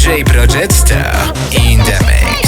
DJ Progetto in the mix.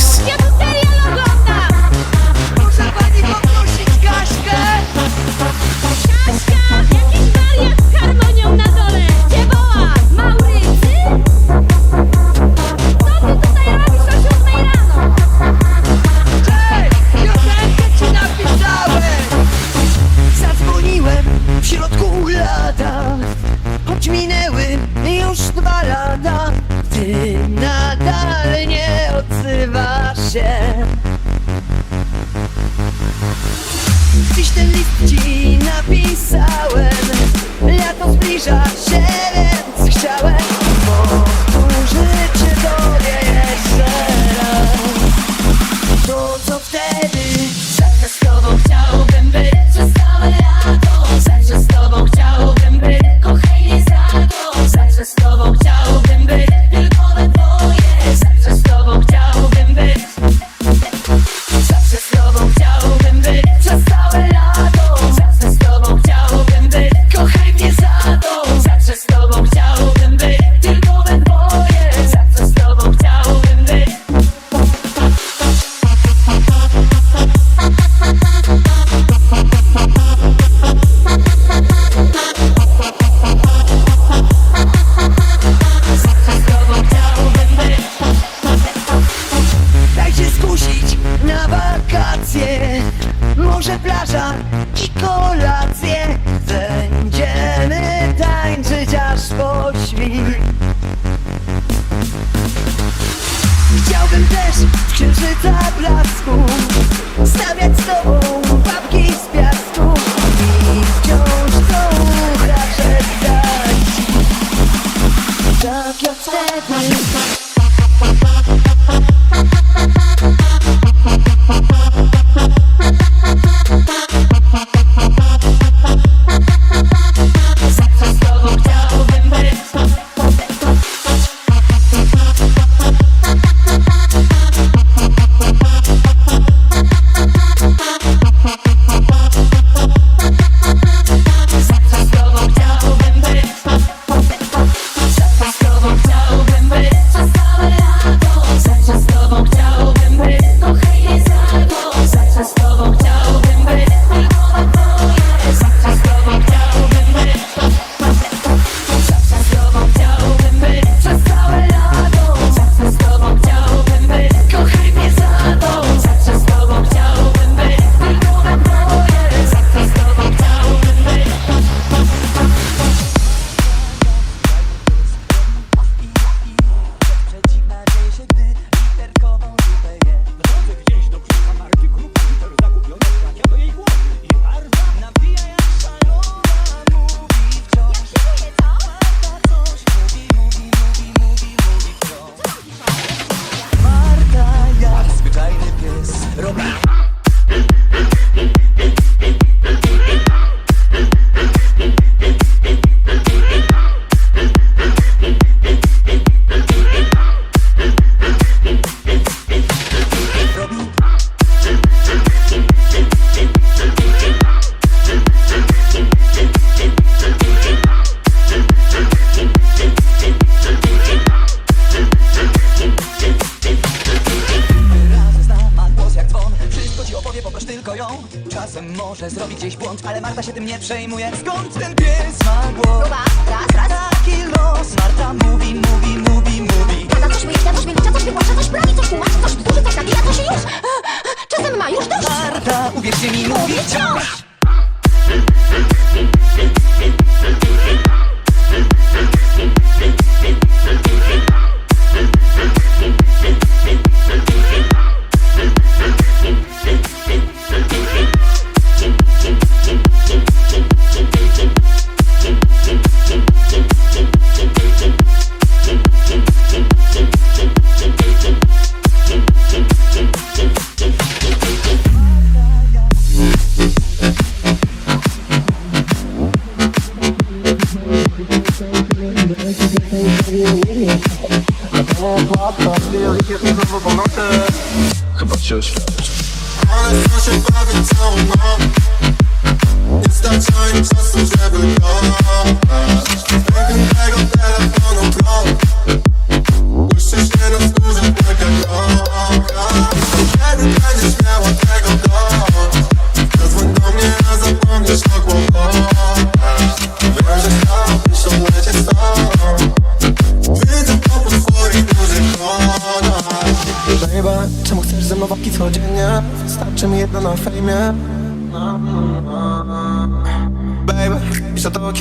brilla, lleve. Przejmuje. Skąd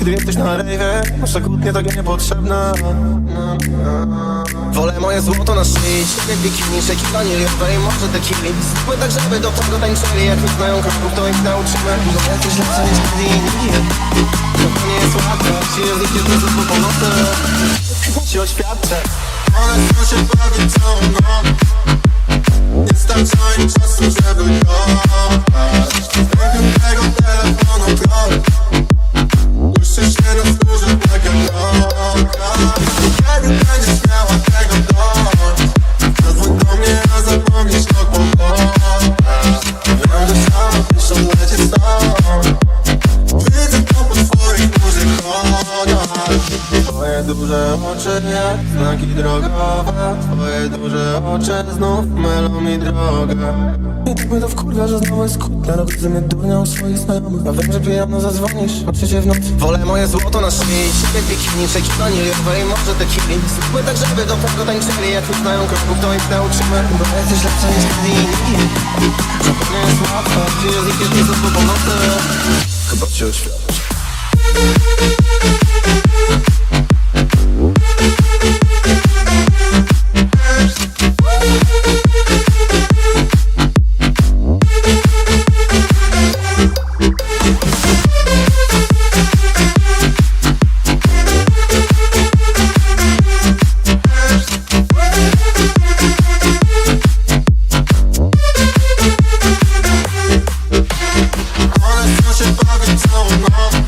kiedy jesteś na rejwie Nasze kłótnie takie niepotrzebne. Wolę moje złoto na szyi Ciebie bikini, szeki waniliowe i może tequili. Zróbmy tak, żeby do tego tańczyli. Jak nie znają kroków, to ich nauczymy. Bo jesteś lepsza niż kiedy inni. To nie jest łatwe. Ci ich jest po pomocy. Ci oświadczę. One chcą się bawić całą noc Nie starcza im czasu, żeby kochać Zdechłem tego telefonu krok Błyszczy się na skórze znaki drogowe Twoje duże oczy znów mylą mi drogę. I tak mnie to wkurwia, że znowu jest kłótnia. Robię ze mnie durnia u swoich znajomych. A wiem, że pijano zadzwonisz Patrzę cię w nocy. Wolę moje złoto na szyi Ciebie bikini, szeki waniliowe i może tequili Zróbmy tak, żeby do tego tańczyli. Jak nie znają kroków, to ich nauczymy Bo jesteś lepsza niż kiedy inni Że to nie jest łatwe Gdzie jest ich nie po nocy Chyba cię oświadczę One chcą się bawić całą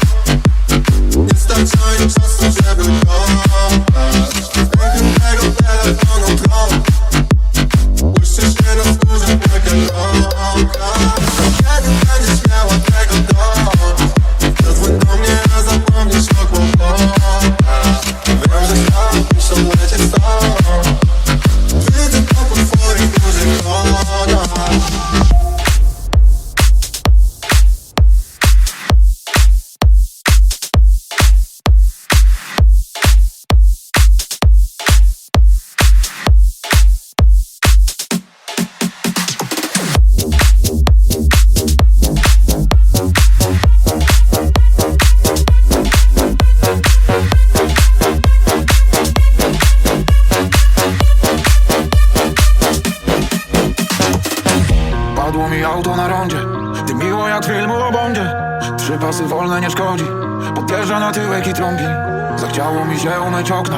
umyć okna.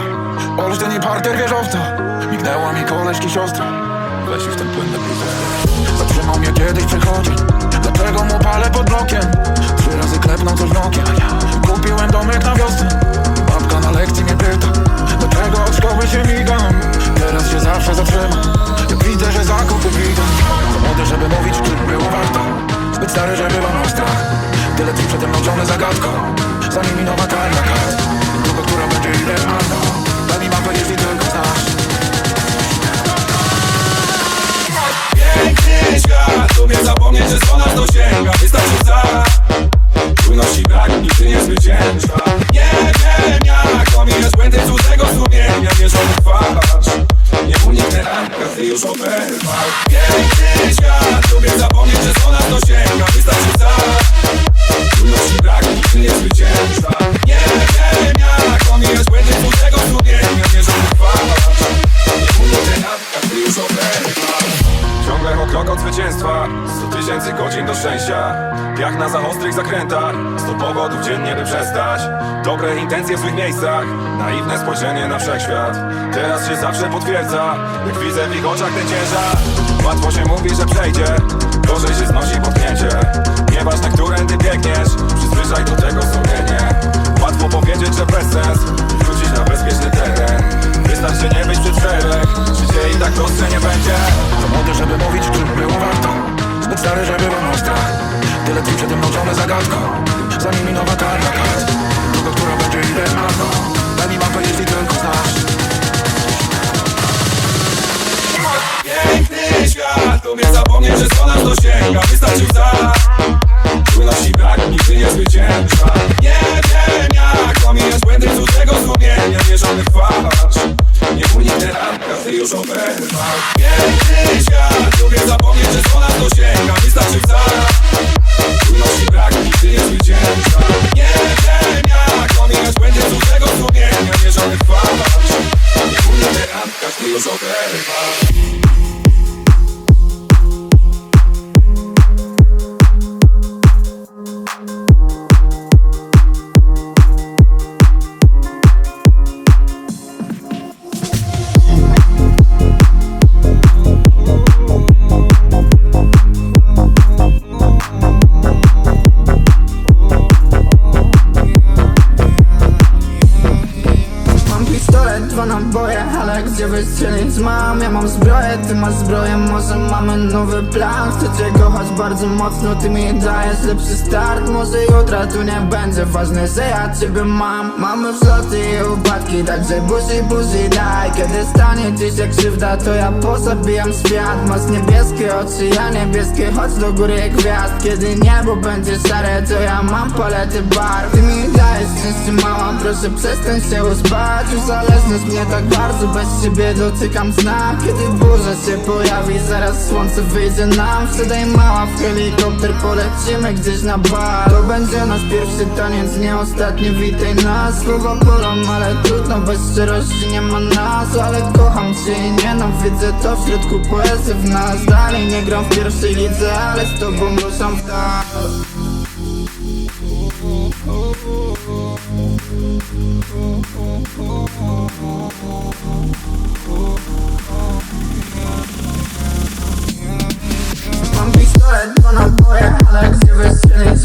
Olsztyn i parter wieżowca. Mignęła mi koleżki siostra. Leci w ten płynny bluzę Zatrzymał mnie kiedyś przechodzi Dlaczego mu palę pod blokiem. Trzy razy klepnął coś w nokie Kupiłem domek na wiosnę. Babka na lekcji mnie pyta Dlaczego od szkoły się migam? Teraz się zawsze zatrzymam Jak widzę, że zakupy widzę Za młody, żeby mówić, czy było warto. Zbyt stary, żeby mam strach. Tyle dni przede mną ciągle zagadką zwycięstwa 100 tysięcy godzin do szczęścia. Jak na za ostrych zakrętach. 100 powodów dziennie by przestać. Dobre intencje w złych miejscach. Naiwne spojrzenie na wszechświat. Teraz się zawsze potwierdza. Jak widzę w ich oczach ten ciężar Łatwo się mówi, że przejdzie. Gorzej się znosi potknięcie. Nieważne, którędy biegniesz. Przyzwyczaj do tego sumienie Łatwo powiedzieć, że bez sens. Wrócić na bezpieczny teren Wystarczy nie być przed szereg Życie i tak prostsze nie będzie. Za młody, żeby mówić, czy było warto. Zbyt stary, żeby mam strach. Tyle dni przede mną ciągle zagadką. Za nimi nowa karta kart. Długo, która będzie idealną Daj mi mapę, jeśli tylko znasz. Piękny świat, umie zapomnieć, że co nas dosięga. Wystarczy za Czujności brak, nigdy nie zwycięża. Nie wiem jak omijać błędy cudzego sumienia Mierzony twarz. Nie uniknę ranka, każdy już oberwał. Piękny świat, lubię zapomnieć, że co nas dosięga Wystarczy wcale Trudności brak, nigdy nie zwycięża. Nie wiem jak omijać błędy cudzego sumienia Nie żadnych fałsz Wspólny rand, każdy już oberwał bardzo mocno, ty mi dajesz lepszy start. Może jutra tu nie będzie ważne, że ja ciebie mam. Mamy wzloty i upadki, także buzi, buzi daj. Kiedy stanie ci się krzywda, to ja pozabijam świat. Masz niebieskie oczy, ja niebieskie, chodź do góry gwiazd. Kiedy niebo będzie szare, to ja mam palety barw Szczęście mała, proszę przestań się uspać Uzależniasz mnie tak bardzo, bez ciebie dotykam. Znak Kiedy burza się pojawi, zaraz słońce wyjdzie nam. Wsiadaj mała w helikopter, polecimy gdzieś na bar To będzie nasz pierwszy taniec, nie ostatni, witaj nas. Słowa bolą, ale trudno, bez szczerości nie ma nas. Ale kocham cię i nienawidzę, to w środku poezji w nas. Dalej nie gram w pierwszej lidze, ale z tobą ruszam w dal Mam pistolet, dwa naboje, ale gdzie wystrzelić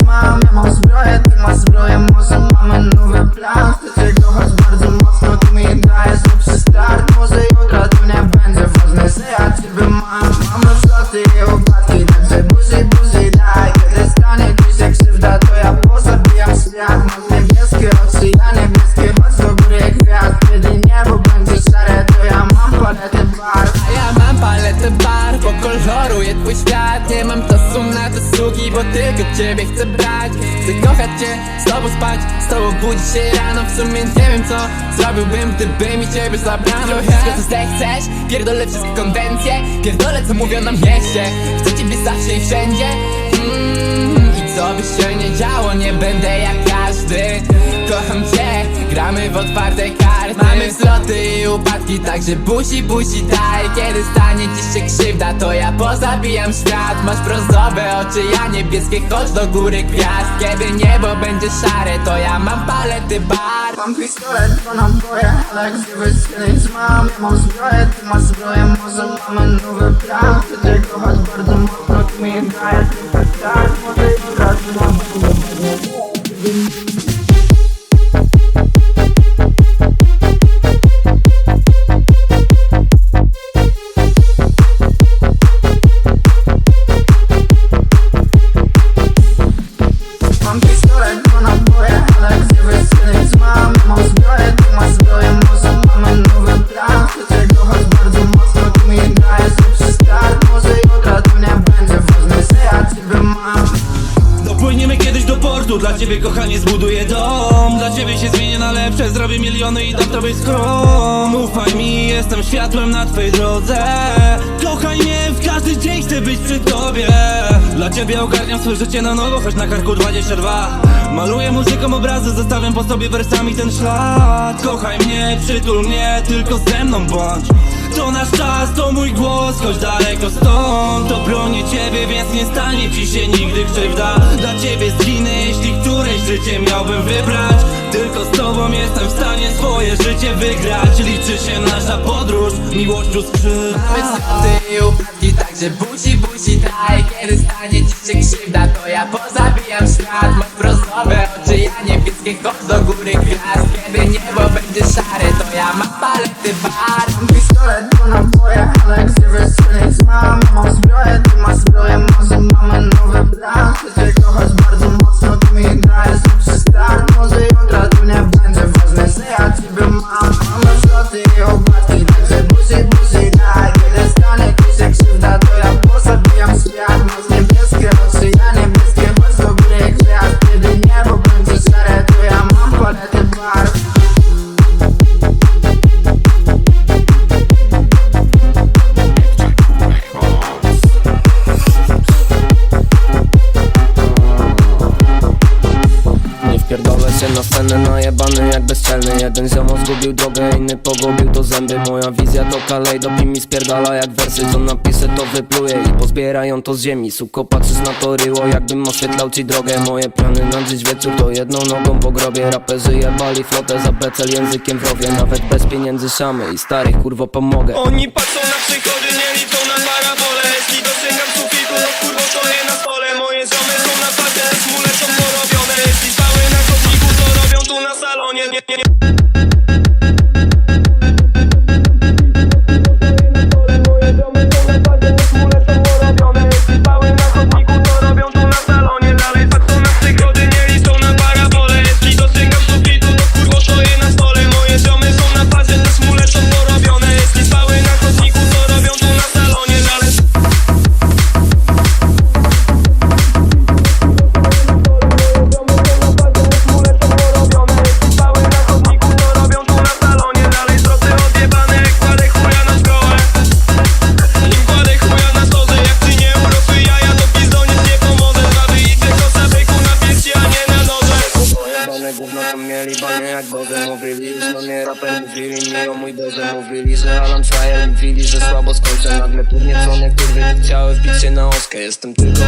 co zrobiłbym, gdyby mi ciebie zabrano? Wszystko co zechcesz, pierdolę wszystkie konwencje. Pierdolę co mówią na mieście. Chcę ciebie zawsze i wszędzie. Mm, I co by się nie działo, nie będę jak każdy Kocham cię, gramy w otwarte karty. Mamy wzloty i upadki, także busi, busi daj. Kiedy stanie ci się krzywda, to ja pozabijam świat. Masz brązowe oczy, ja niebieskie, chodź do góry gwiazd. Kiedy niebo będzie szare, to ja mam palety bar. Mam pistolet, dwa naboje, ale gdzie wystrzelić mam? Ja mam zbroję, ty masz zbroję, może mamy nowy plan. Cię kochać bardzo mocno, mi dajesz lepszy start Może jutra tu nie będzie Mam swoje życie na nowo Choć na karku 22 Maluję muzyką obrazy Zostawiam po sobie wersami ten ślad. Kochaj mnie, przytul mnie Tylko ze mną bądź. To nasz czas, to mój głos, choć daleko stąd. To bronię ciebie, więc nie stanie ci się nigdy krzywda. Dla ciebie zginę, jeśli któreś życie miałbym wybrać. Tylko z tobą jestem w stanie swoje życie wygrać. Liczy się nasza podróż, miłość plus skrzydła Mamy wzloty i upadki, także busi, busi daj Kiedy stanie ci się krzywda, to ja pozabijam świat Masz brązowe oczy, ja niebieskie, chodź do góry gwiazd. Kiedy niebo będzie szare, to ja mam palety bar Mam pistolet, dwa naboje, ale gdzie wystrzelić mam? Mam zbroję, ty masz zbroję, może mamy nowy plan cię kochać bardzo Kalejdopi mi spierdala jak wersy Co napiszę to wypluję i pozbierają to z ziemi. Suko patrzysz na to ryło jakbym oświetlał ci drogę. Moje plany na dziś wieczór to jedną nogą po grobie. Raperzy jebali flotę za becel językiem w Nawet bez pieniędzy szamy i starych kurwo pomogę. Oni patrzą na przychody, nie liczą na parabole. Jeśli dosięgam sufitu, no, to kurwo stoję na stole. Moje ziomy są na padzie, smule są porobione. Jeśli stały na chodniku, to robią tu na salonie. Nie, nie, nie. some good.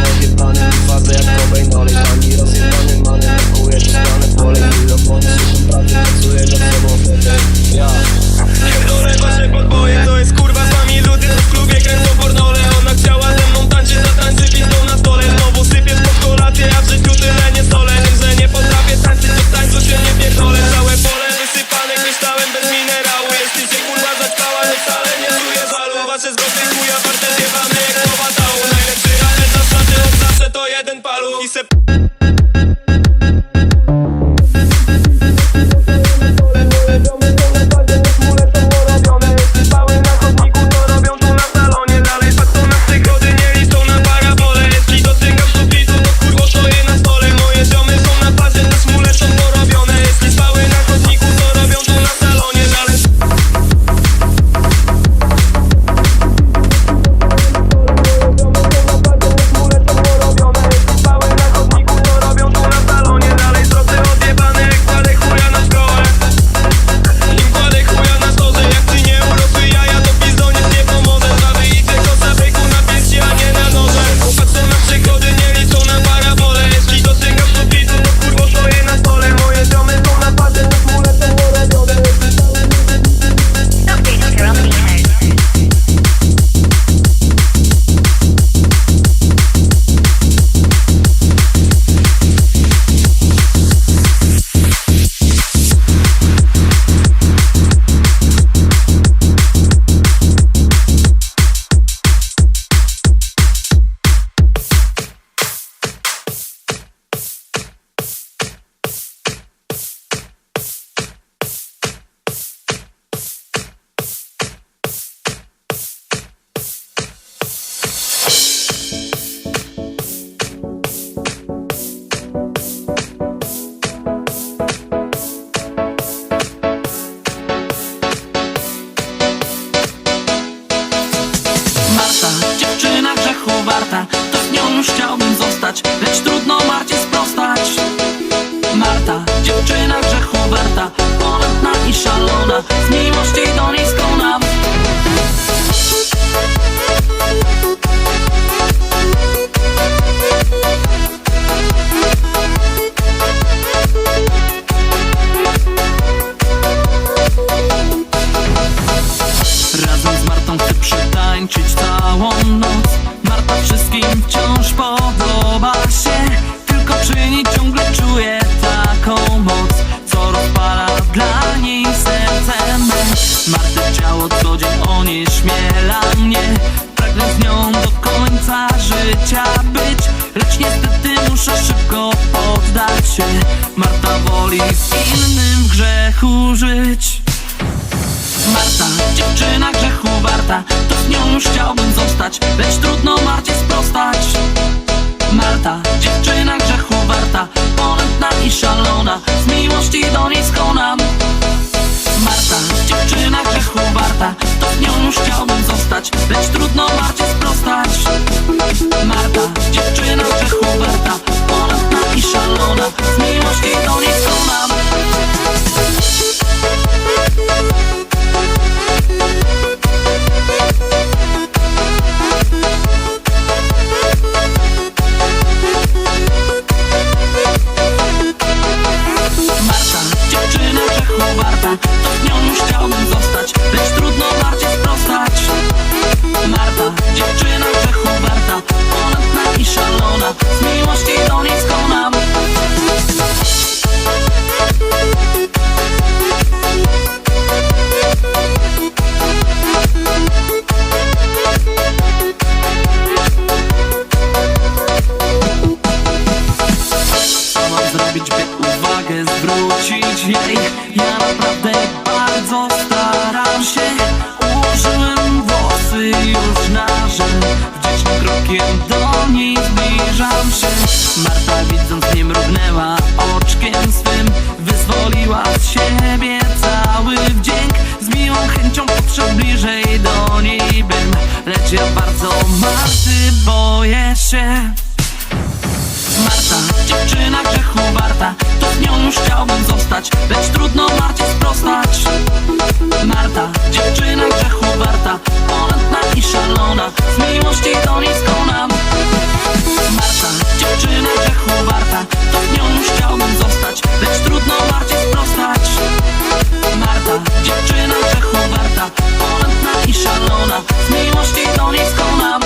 już chciałbym zostać Lecz trudno Marcie sprostać. Marta, dziewczyna grzechu warta Ponętna i szalona Z miłości do niej skonam. Marta, dziewczyna grzechu warta To z nią już chciałbym zostać Lecz trudno Marcie sprostać. Marta, dziewczyna grzechu warta Ponętna i szalona Z miłości do niej skonam. Bye. Wybiła z siebie cały wdzięk. Z miłą chęcią podszedł bliżej do niej bym Lecz ja bardzo Marty boję się. Marta, dziewczyna grzechu warta To z nią już chciałbym zostać Lecz trudno Marcie sprostać. Marta, dziewczyna grzechu warta i szalona. Z miłości to nie skonam Marta, dziewczyna grzechu warta. To nią już chciałbym zostać Lecz trudno bardziej sprostać. Marta, dziewczyna grzechu warta. Ponadna i szalona. Z miłości to nie skonam